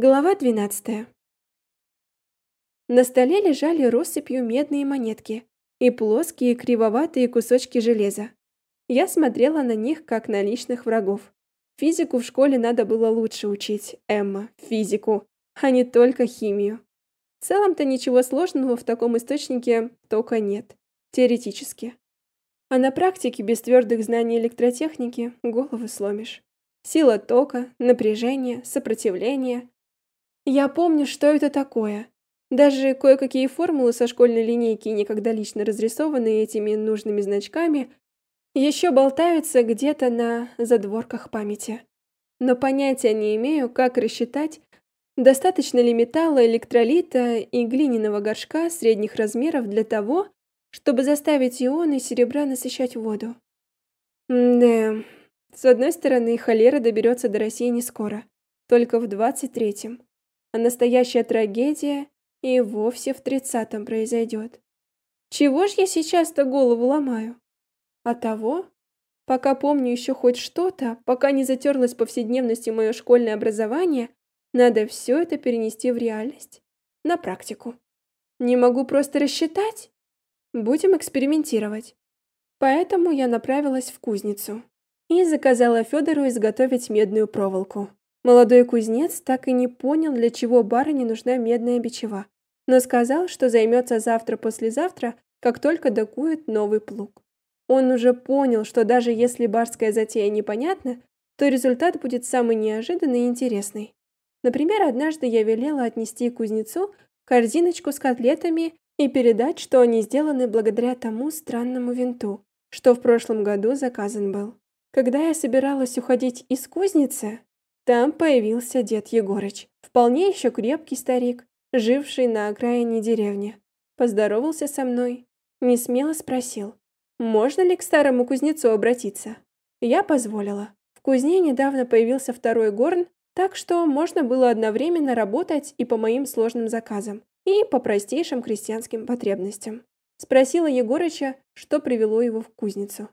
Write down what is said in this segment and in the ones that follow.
Глава 12. На столе лежали россыпью медные монетки и плоские кривоватые кусочки железа. Я смотрела на них как на личных врагов. Физику в школе надо было лучше учить, Эмма, физику, а не только химию. В целом-то ничего сложного в таком источнике тока нет, теоретически. А на практике без твердых знаний электротехники голову сломишь. Сила тока, напряжение, сопротивление я помню, что это такое. Даже кое-какие формулы со школьной линейки, никогда лично разрисованные этими нужными значками, еще болтаются где-то на задворках памяти. Но понятия не имею, как рассчитать, достаточно ли металла, электролита и глиняного горшка средних размеров для того, чтобы заставить ионы серебра насыщать воду. да, с одной стороны, холера доберется до России не скоро, только в 23-м а настоящая трагедия и вовсе в тридцатом произойдет. Чего ж я сейчас-то голову ломаю? А того, пока помню еще хоть что-то, пока не затерлась повседневностью мое школьное образование, надо все это перенести в реальность, на практику. Не могу просто рассчитать? Будем экспериментировать. Поэтому я направилась в кузницу и заказала Федору изготовить медную проволоку. Молодой кузнец так и не понял, для чего барыне нужна медная бичева, но сказал, что займется завтра-послезавтра, как только докует новый плуг. Он уже понял, что даже если барская затея непонятна, то результат будет самый неожиданный и интересный. Например, однажды я велела отнести кузнецу корзиночку с котлетами и передать, что они сделаны благодаря тому странному винту, что в прошлом году заказан был. Когда я собиралась уходить из кузницы, там появился дед Егорыч, вполне еще крепкий старик, живший на окраине деревни. Поздоровался со мной, не смело спросил, можно ли к старому кузнецу обратиться. Я позволила. В кузне недавно появился второй горн, так что можно было одновременно работать и по моим сложным заказам, и по простейшим крестьянским потребностям. Спросила Егорыча, что привело его в кузницу.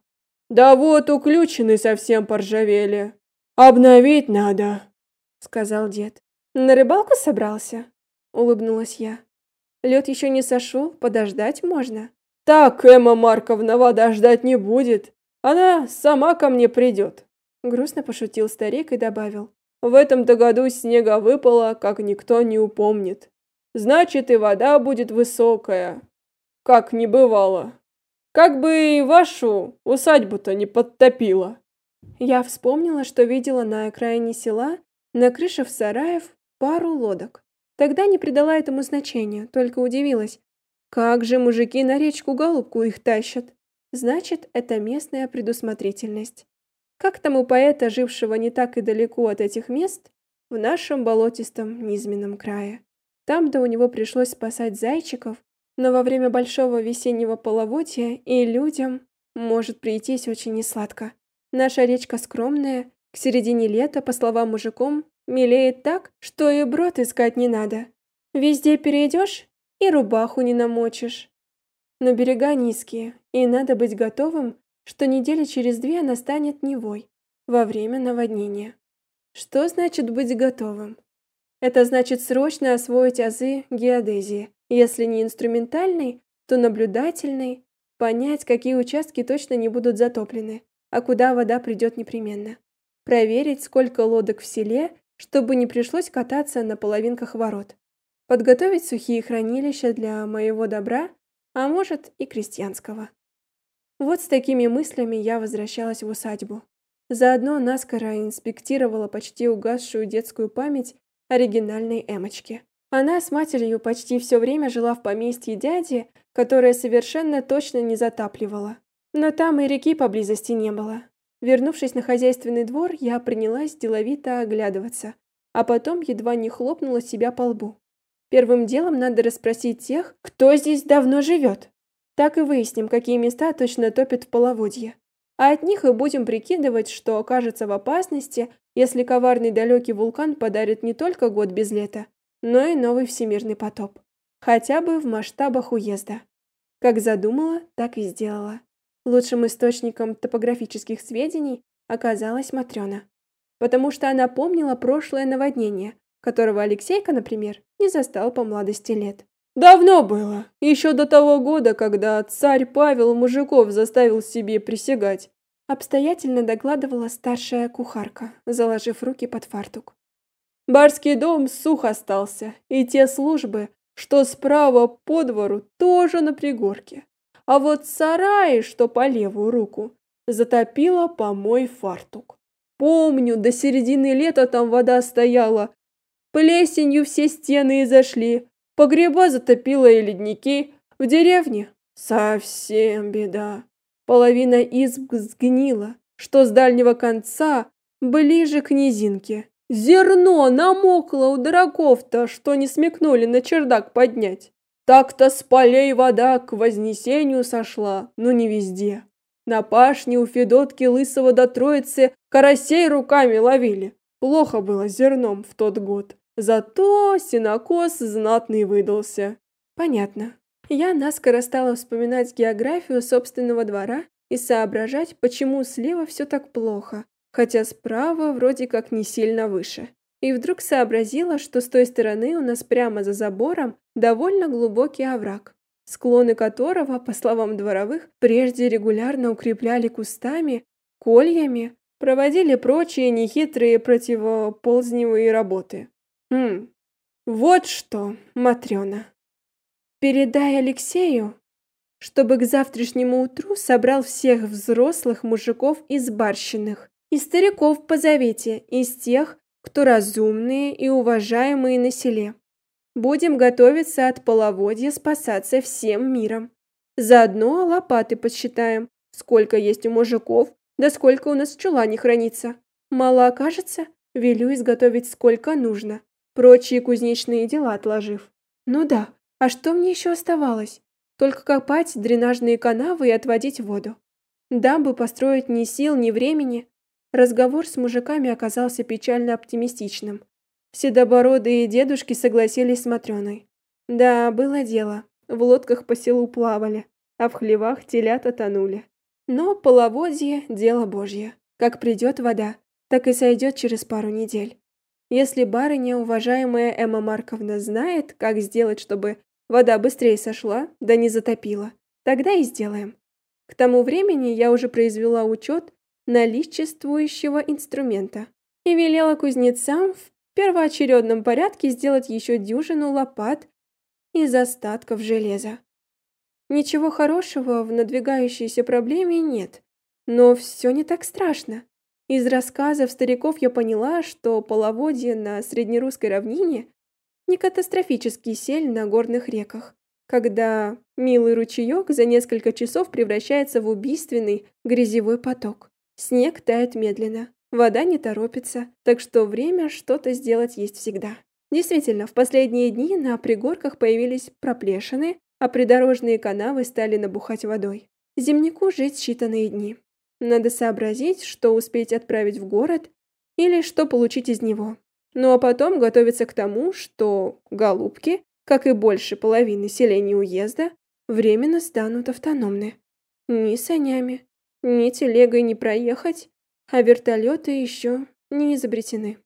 «Да вот, уключены совсем поржавели», «Обновить надо», — сказал дед. «На рыбалку собрался?» — улыбнулась я. «Лед еще не сошел, подождать можно». «Так Эмма Марковна вода ждать не будет. Она сама ко мне придет», — грустно пошутил старик и добавил. «В этом-то году снега выпало, как никто не упомнит. Значит, и вода будет высокая, как не бывало. Как бы и вашу усадьбу-то не подтопило». Я вспомнила, что видела на окраине села, на крыше в сараев, пару лодок. Тогда не придала этому значения, только удивилась. Как же мужики на речку Голубку их тащат? Значит, это местная предусмотрительность. Как там у поэта, жившего не так и далеко от этих мест, в нашем болотистом низменном крае. Там-то у него пришлось спасать зайчиков, но во время большого весеннего половодья и людям может прийтись очень несладко. Наша речка скромная, к середине лета, по словам мужиком, мелеет так, что и брод искать не надо. Везде перейдешь и рубаху не намочишь. Но берега низкие, и надо быть готовым, что недели через две она станет Невой во время наводнения. Что значит быть готовым? Это значит срочно освоить азы геодезии, если не инструментальной, то наблюдательной, понять, какие участки точно не будут затоплены, а куда вода придет непременно. Проверить, сколько лодок в селе, чтобы не пришлось кататься на половинках ворот. Подготовить сухие хранилища для моего добра, а может и крестьянского. Вот с такими мыслями я возвращалась в усадьбу. Заодно наскоро инспектировала почти угасшую детскую память оригинальной Эмочки. Она с матерью почти все время жила в поместье дяди, которое совершенно точно не затапливало. Но там и реки поблизости не было. Вернувшись на хозяйственный двор, я принялась деловито оглядываться, а потом едва не хлопнула себя по лбу. Первым делом надо расспросить тех, кто здесь давно живет. Так и выясним, какие места точно топят в половодье. А от них и будем прикидывать, что окажется в опасности, если коварный далекий вулкан подарит не только год без лета, но и новый всемирный потоп. Хотя бы в масштабах уезда. Как задумала, так и сделала. Лучшим источником топографических сведений оказалась Матрёна, потому что она помнила прошлое наводнение, которого Алексейка, например, не застал по молодости лет. Давно было, еще до того года, когда царь Павел мужиков заставил себе присягать. Обстоятельно докладывала старшая кухарка, заложив руки под фартук. Барский дом сух остался, и те службы, что справа по двору, тоже на пригорке. А вот сараи, что по левую руку, затопило по мой фартук. Помню, до середины лета там вода стояла. Плесенью все стены и зашли. Погреба затопило и ледники. В деревне совсем беда. Половина изб сгнила, что с дальнего конца, ближе к низинке. Зерно намокло у дураков-то, что не смекнули на чердак поднять. Так-то с полей вода к вознесению сошла, но не везде. На пашне у Федотки Лысого до Троицы карасей руками ловили. Плохо было зерном в тот год. Зато сенокос знатный выдался. Понятно. Я наскоро стала вспоминать географию собственного двора и соображать, почему слева все так плохо, хотя справа вроде как не сильно выше. И вдруг сообразила, что с той стороны у нас прямо за забором довольно глубокий овраг склоны которого, по словам дворовых, прежде регулярно укрепляли кустами, кольями, проводили прочие нехитрые противоползневые работы. Хм, вот что, Матрёна. Передай Алексею, чтобы к завтрашнему утру собрал всех взрослых мужиков из барщиных и стариков позовите, из тех, кто разумные и уважаемые на селе. Будем готовиться от половодья спасаться всем миром. Заодно лопаты подсчитаем, сколько есть у мужиков, да сколько у нас в чулане хранится. Мало окажется, велю изготовить сколько нужно, прочие кузнечные дела отложив. Ну да, а что мне еще оставалось? Только копать дренажные канавы и отводить воду. Дамбы построить ни сил, ни времени. Разговор с мужиками оказался печально оптимистичным. Седобородые дедушки согласились с Матрёной. Да, было дело. В лодках по селу плавали, а в хлевах телята тонули. Но половодье – дело божье. Как придет вода, так и сойдет через пару недель. Если барыня, уважаемая Эмма Марковна, знает, как сделать, чтобы вода быстрее сошла, да не затопила, тогда и сделаем. К тому времени я уже произвела учет наличествующего инструмента и велела кузнецам в первоочередном порядке сделать еще дюжину лопат из остатков железа. Ничего хорошего в надвигающейся проблеме нет, но все не так страшно. Из рассказов стариков я поняла, что половодье на среднерусской равнине не катастрофический сель на горных реках, когда милый ручеек за несколько часов превращается в убийственный грязевой поток. Снег тает медленно, Вода не торопится, так что время что-то сделать есть всегда. Действительно, в последние дни на пригорках появились проплешины, а придорожные канавы стали набухать водой. Зимнику жить считанные дни. Надо сообразить, что успеть отправить в город или что получить из него. Ну а потом готовиться к тому, что голубки, как и больше половины селений уезда, временно станут автономны. Ни санями, ни телегой не проехать, а вертолеты еще не изобретены.